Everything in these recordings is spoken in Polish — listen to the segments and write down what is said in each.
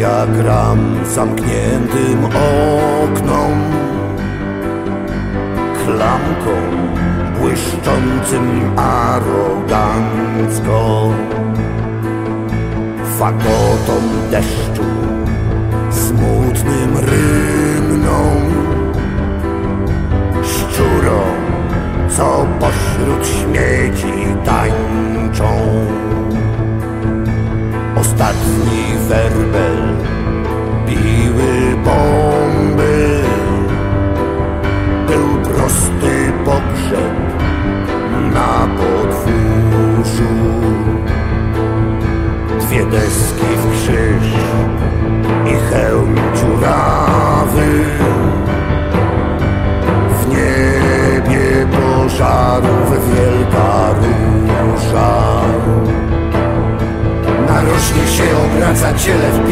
ja gram zamkniętym oknom. Klamką błyszczącym arogancko. Fagotom deszczu smutnym rymną. Szczurom, co pośród śmieci tańczą. Ostatni werbel biły bomby. Był prosty pogrzeb na podwórzu. Dwie deski w krzyż i hełm dziurawy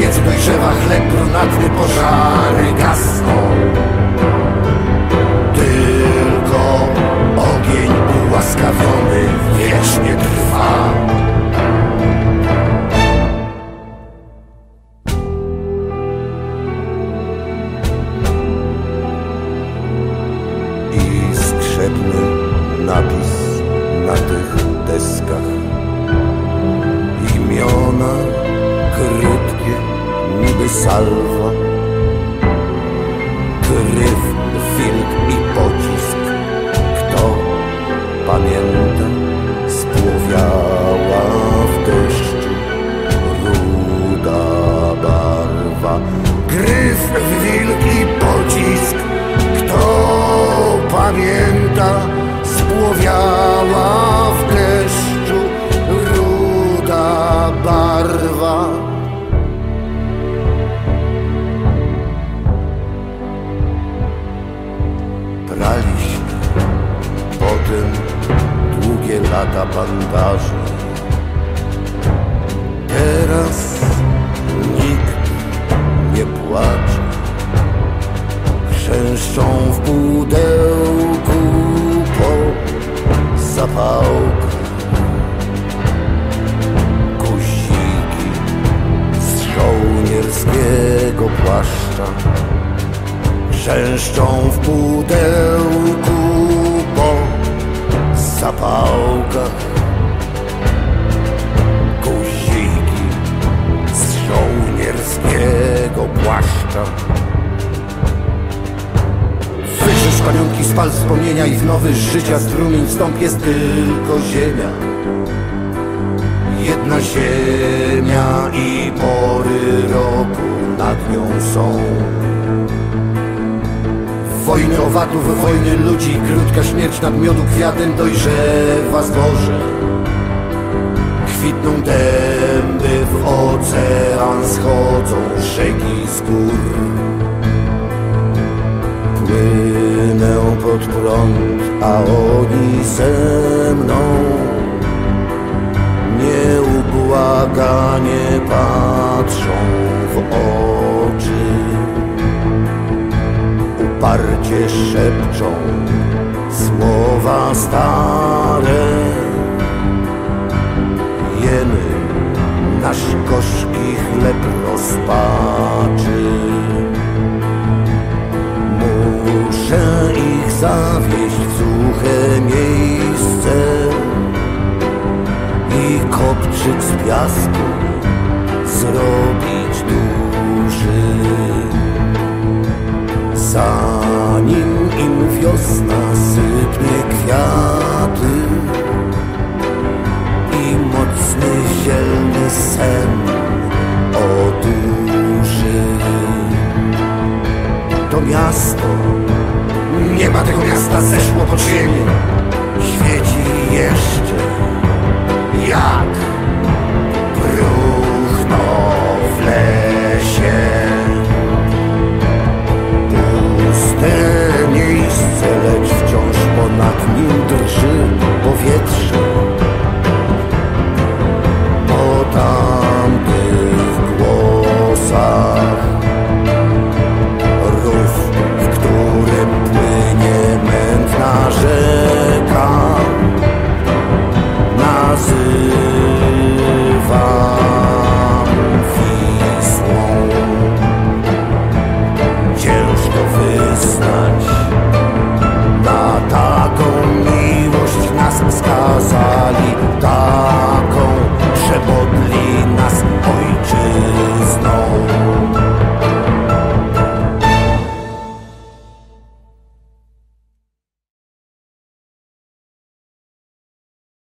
piec dojrzewa chleb brunatny pożary gasną salwa. Gryf, wilk i pocisk. Kto pamięta, lata bandaży. Teraz nikt nie płacze. Chrzęszczą w pudełku po zapałkach Guziki z żołnierskiego płaszcza. Chrzęszczą w pudełku zapałkach. Guziki z żołnierskiego płaszcza. Wykrzyż paniątki, spal wspomnienia i w nowy życia strumień stąp jest tylko ziemia. Jedna ziemia i pory roku nad nią są Wojny owatów, wojny ludzi, krótka śmierć nad miodu kwiatem dojrzewa zboże. Kwitną dęby, w ocean schodzą rzeki z gór. Płynę pod prąd, a oni ze mną. Nieubłaganie patrzą w oczy Uparcie szepczą słowa stare. Jemy nasz gorzki chleb rozpaczy. Muszę ich zawieźć w suche miejsce I kopczyk z piasku wiosna sypnie kwiaty I mocny zielny sen oduży To miasto, nie ma tego miasta, zeszło pod ziemię